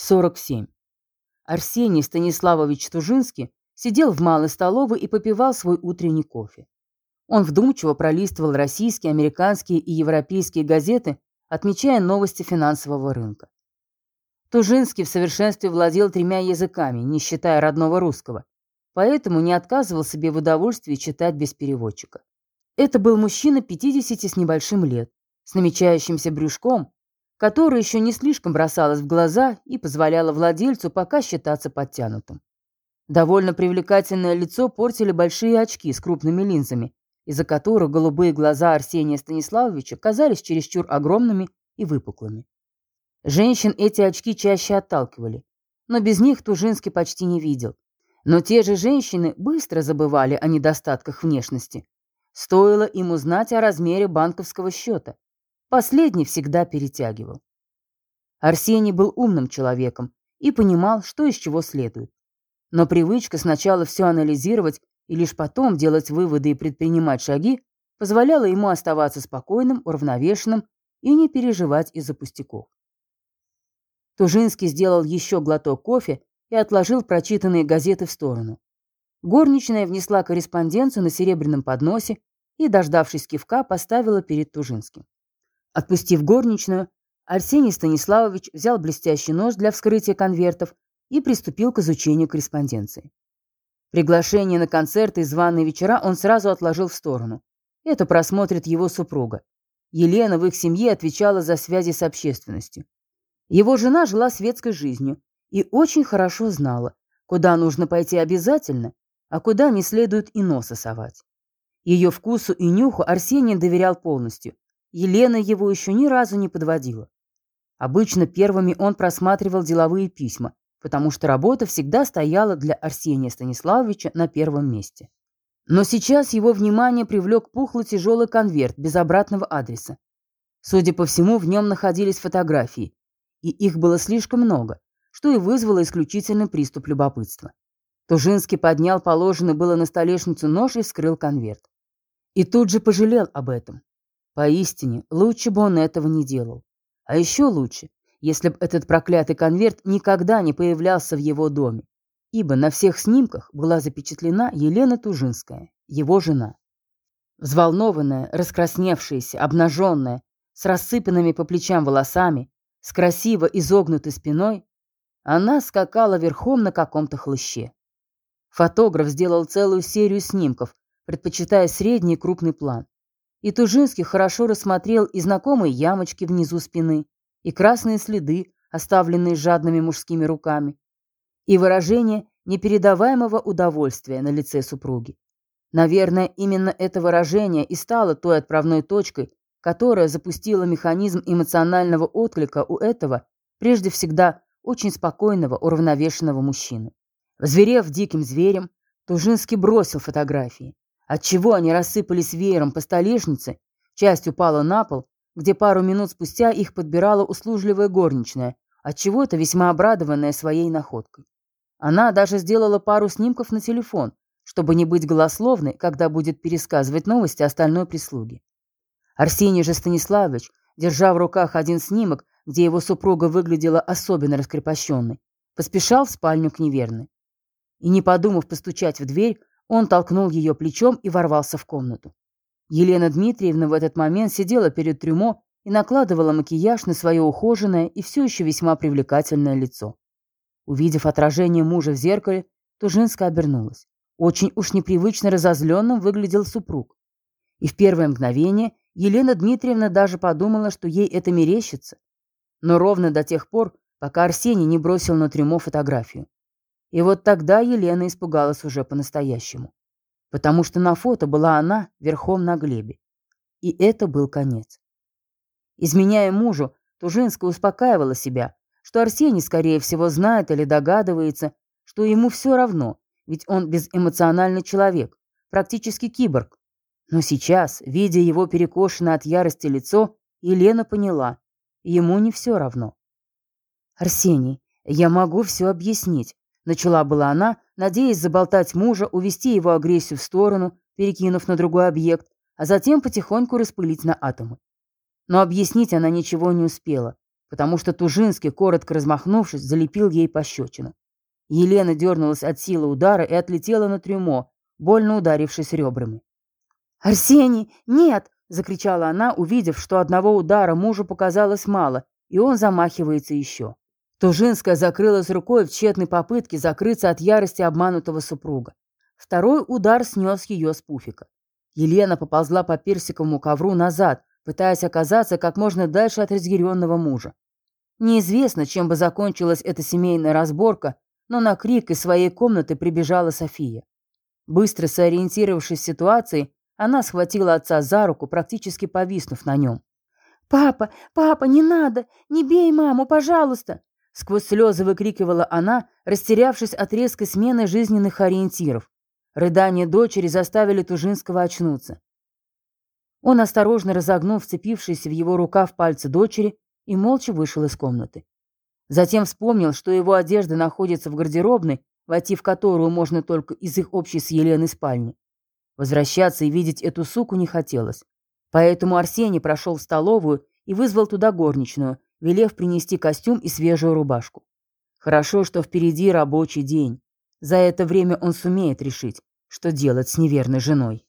47. Арсений Станиславович Тужинский сидел в малой столовой и попивал свой утренний кофе. Он вдумчиво пролистывал российские, американские и европейские газеты, отмечая новости финансового рынка. Тужинский в совершенстве владел тремя языками, не считая родного русского, поэтому не отказывал себе в удовольствии читать без переводчика. Это был мужчина 50 с небольшим лет, с намечающимся брюшком, которая еще не слишком бросалась в глаза и позволяла владельцу пока считаться подтянутым. Довольно привлекательное лицо портили большие очки с крупными линзами, из-за которых голубые глаза Арсения Станиславовича казались чересчур огромными и выпуклыми. Женщин эти очки чаще отталкивали, но без них Тужинский почти не видел. Но те же женщины быстро забывали о недостатках внешности. Стоило им узнать о размере банковского счета. Последний всегда перетягивал. Арсений был умным человеком и понимал, что из чего следует. Но привычка сначала все анализировать и лишь потом делать выводы и предпринимать шаги позволяла ему оставаться спокойным, уравновешенным и не переживать из-за пустяков. Тужинский сделал еще глоток кофе и отложил прочитанные газеты в сторону. Горничная внесла корреспонденцию на серебряном подносе и, дождавшись кивка, поставила перед Тужинским. Отпустив горничную, Арсений Станиславович взял блестящий нож для вскрытия конвертов и приступил к изучению корреспонденции. Приглашение на концерты и званые вечера он сразу отложил в сторону. Это просмотрит его супруга. Елена в их семье отвечала за связи с общественностью. Его жена жила светской жизнью и очень хорошо знала, куда нужно пойти обязательно, а куда не следует и носа совать. Ее вкусу и нюху Арсений доверял полностью, Елена его еще ни разу не подводила. Обычно первыми он просматривал деловые письма, потому что работа всегда стояла для Арсения Станиславовича на первом месте. Но сейчас его внимание привлек пухлый тяжелый конверт без обратного адреса. Судя по всему, в нем находились фотографии, и их было слишком много, что и вызвало исключительный приступ любопытства. Тужинский поднял положенный было на столешницу нож и вскрыл конверт. И тут же пожалел об этом. Поистине, лучше бы он этого не делал. А еще лучше, если бы этот проклятый конверт никогда не появлялся в его доме, ибо на всех снимках была запечатлена Елена Тужинская, его жена. Взволнованная, раскрасневшаяся, обнаженная, с рассыпанными по плечам волосами, с красиво изогнутой спиной, она скакала верхом на каком-то хлыще. Фотограф сделал целую серию снимков, предпочитая средний крупный план. И Тужинский хорошо рассмотрел и знакомые ямочки внизу спины, и красные следы, оставленные жадными мужскими руками, и выражение непередаваемого удовольствия на лице супруги. Наверное, именно это выражение и стало той отправной точкой, которая запустила механизм эмоционального отклика у этого, прежде всегда, очень спокойного, уравновешенного мужчины. Взверев диким зверем, Тужинский бросил фотографии. Отчего они рассыпались веером по столешнице, часть упала на пол, где пару минут спустя их подбирала услужливая горничная, отчего-то весьма обрадованная своей находкой. Она даже сделала пару снимков на телефон, чтобы не быть голословной, когда будет пересказывать новости остальной прислуги. Арсений же Станиславович, держа в руках один снимок, где его супруга выглядела особенно раскрепощенной, поспешал в спальню к неверной. И не подумав постучать в дверь, он толкнул ее плечом и ворвался в комнату. Елена Дмитриевна в этот момент сидела перед трюмо и накладывала макияж на свое ухоженное и все еще весьма привлекательное лицо. Увидев отражение мужа в зеркале, Тужинская обернулась. Очень уж непривычно разозленным выглядел супруг. И в первое мгновение Елена Дмитриевна даже подумала, что ей это мерещится. Но ровно до тех пор, пока Арсений не бросил на трюмо фотографию. И вот тогда Елена испугалась уже по-настоящему. Потому что на фото была она верхом на Глебе. И это был конец. Изменяя мужу, Тужинская успокаивала себя, что Арсений, скорее всего, знает или догадывается, что ему все равно, ведь он безэмоциональный человек, практически киборг. Но сейчас, видя его перекошенное от ярости лицо, Елена поняла, ему не все равно. «Арсений, я могу все объяснить», Начала была она, надеясь заболтать мужа, увести его агрессию в сторону, перекинув на другой объект, а затем потихоньку распылить на атомы. Но объяснить она ничего не успела, потому что Тужинский, коротко размахнувшись, залепил ей пощечину. Елена дернулась от силы удара и отлетела на трюмо, больно ударившись ребрами. «Арсений, нет!» — закричала она, увидев, что одного удара мужу показалось мало, и он замахивается еще. Тужинская закрылась рукой в тщетной попытке закрыться от ярости обманутого супруга. Второй удар снес ее с пуфика. Елена поползла по персиковому ковру назад, пытаясь оказаться как можно дальше от разъяренного мужа. Неизвестно, чем бы закончилась эта семейная разборка, но на крик из своей комнаты прибежала София. Быстро сориентировавшись в ситуации, она схватила отца за руку, практически повиснув на нем. «Папа, папа, не надо! Не бей маму, пожалуйста!» Сквозь слезы выкрикивала она, растерявшись от резкой смены жизненных ориентиров. Рыдания дочери заставили Тужинского очнуться. Он осторожно разогнул вцепившиеся в его рукав пальцы дочери и молча вышел из комнаты. Затем вспомнил, что его одежда находится в гардеробной, войти в которую можно только из их общей с Еленой спальни. Возвращаться и видеть эту суку не хотелось. Поэтому Арсений прошел в столовую и вызвал туда горничную, велев принести костюм и свежую рубашку. Хорошо, что впереди рабочий день. За это время он сумеет решить, что делать с неверной женой.